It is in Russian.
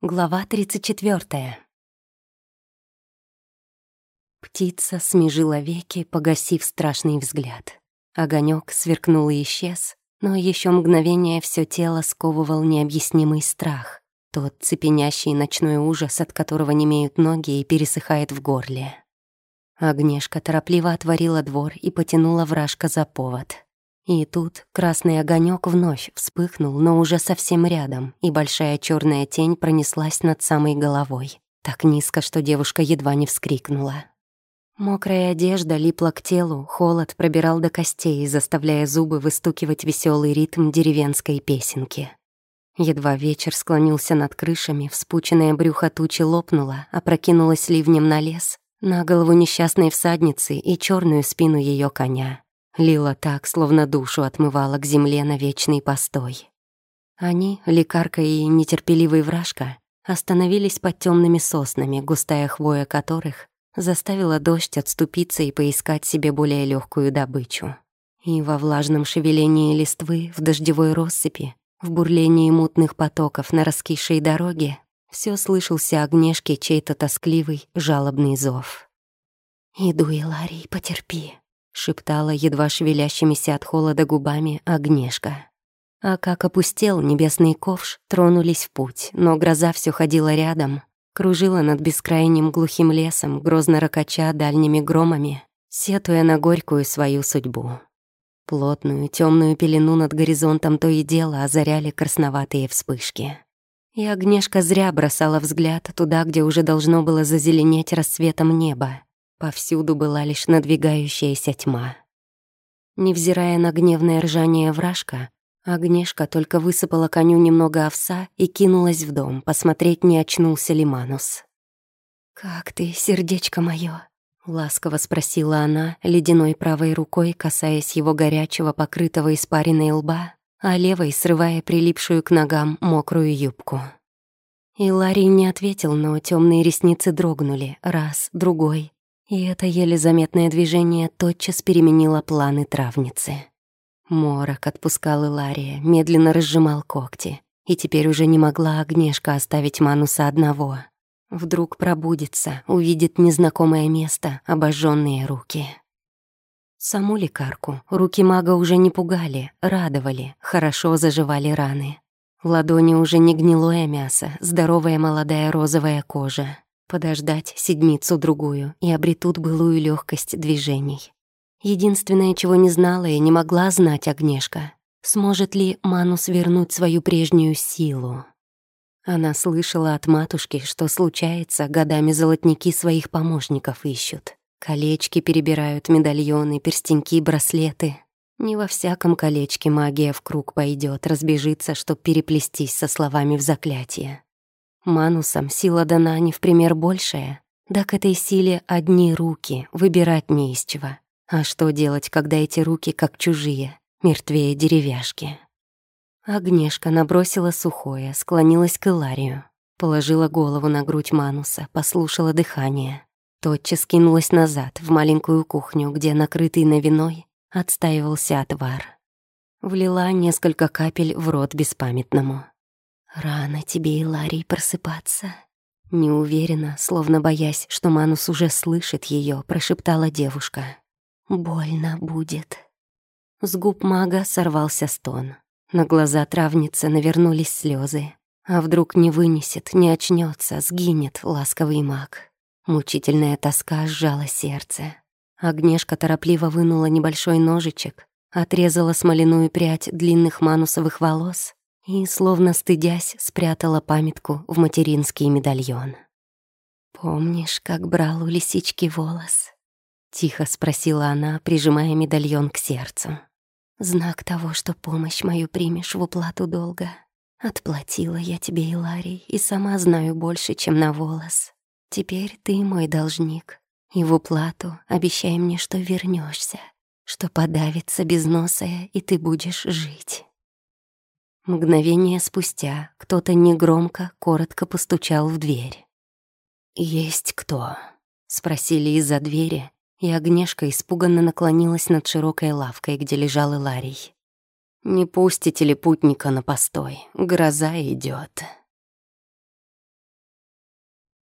Глава 34. Птица смежила веки, погасив страшный взгляд. Огонек сверкнул и исчез, но еще мгновение все тело сковывал необъяснимый страх, тот цепенящий ночной ужас, от которого немеют ноги и пересыхает в горле. Огнешка торопливо отворила двор и потянула вражка за повод. И тут красный огонек вновь вспыхнул, но уже совсем рядом, и большая черная тень пронеслась над самой головой. Так низко, что девушка едва не вскрикнула. Мокрая одежда липла к телу, холод пробирал до костей, заставляя зубы выстукивать веселый ритм деревенской песенки. Едва вечер склонился над крышами, вспученное брюхо тучи лопнуло, опрокинулось ливнем на лес, на голову несчастной всадницы и черную спину ее коня. Лила так, словно душу отмывала к земле на вечный постой. Они, лекарка и нетерпеливый вражка, остановились под темными соснами, густая хвоя которых заставила дождь отступиться и поискать себе более легкую добычу. И во влажном шевелении листвы, в дождевой россыпи, в бурлении мутных потоков на раскисшей дороге все слышался огнешки чей-то тоскливый, жалобный зов. «Иду, Иларий, потерпи», шептала едва шевелящимися от холода губами огнешка. А как опустел небесный ковш, тронулись в путь, но гроза все ходила рядом, кружила над бескрайним глухим лесом, грозно ракача дальними громами, сетуя на горькую свою судьбу. Плотную темную пелену над горизонтом то и дело озаряли красноватые вспышки. И огнешка зря бросала взгляд туда, где уже должно было зазеленеть рассветом небо, Повсюду была лишь надвигающаяся тьма. Невзирая на гневное ржание вражка, Агнешка только высыпала коню немного овса и кинулась в дом, посмотреть, не очнулся ли Манус. «Как ты, сердечко моё?» — ласково спросила она, ледяной правой рукой касаясь его горячего, покрытого испаренной лба, а левой срывая прилипшую к ногам мокрую юбку. И Ларри не ответил, но темные ресницы дрогнули, раз, другой, и это еле заметное движение тотчас переменило планы травницы. Морок отпускал Илария, медленно разжимал когти, и теперь уже не могла Огнешка оставить Мануса одного. Вдруг пробудится, увидит незнакомое место, обожженные руки. Саму лекарку руки мага уже не пугали, радовали, хорошо заживали раны. В ладони уже не гнилое мясо, здоровая молодая розовая кожа подождать седмицу-другую и обретут былую легкость движений. Единственное, чего не знала и не могла знать Огнешка, сможет ли Манус вернуть свою прежнюю силу. Она слышала от матушки, что случается, годами золотники своих помощников ищут. Колечки перебирают, медальоны, перстеньки, браслеты. Не во всяком колечке магия в круг пойдет, разбежится, чтоб переплестись со словами в заклятие. Манусам сила дана не в пример большая. Да к этой силе одни руки, выбирать не из чего. А что делать, когда эти руки как чужие, мертвее деревяшки? Агнешка набросила сухое, склонилась к Иларию. Положила голову на грудь Мануса, послушала дыхание. Тотчас кинулась назад, в маленькую кухню, где, накрытый на виной, отстаивался отвар. Влила несколько капель в рот беспамятному. «Рано тебе, Иларий, просыпаться». Неуверенно, словно боясь, что Манус уже слышит ее, прошептала девушка. «Больно будет». С губ мага сорвался стон. На глаза травницы навернулись слезы. А вдруг не вынесет, не очнется, сгинет ласковый маг. Мучительная тоска сжала сердце. Огнешка торопливо вынула небольшой ножичек, отрезала смоляную прядь длинных манусовых волос и, словно стыдясь, спрятала памятку в материнский медальон. «Помнишь, как брал у лисички волос?» — тихо спросила она, прижимая медальон к сердцу. «Знак того, что помощь мою примешь в уплату долга. Отплатила я тебе, Иларий, и сама знаю больше, чем на волос. Теперь ты мой должник, и в уплату обещай мне, что вернешься, что подавится безносая, и ты будешь жить». Мгновение спустя кто-то негромко, коротко постучал в дверь. «Есть кто?» — спросили из-за двери, и Огнешка испуганно наклонилась над широкой лавкой, где лежал Иларий. «Не пустите ли путника на постой? Гроза идет.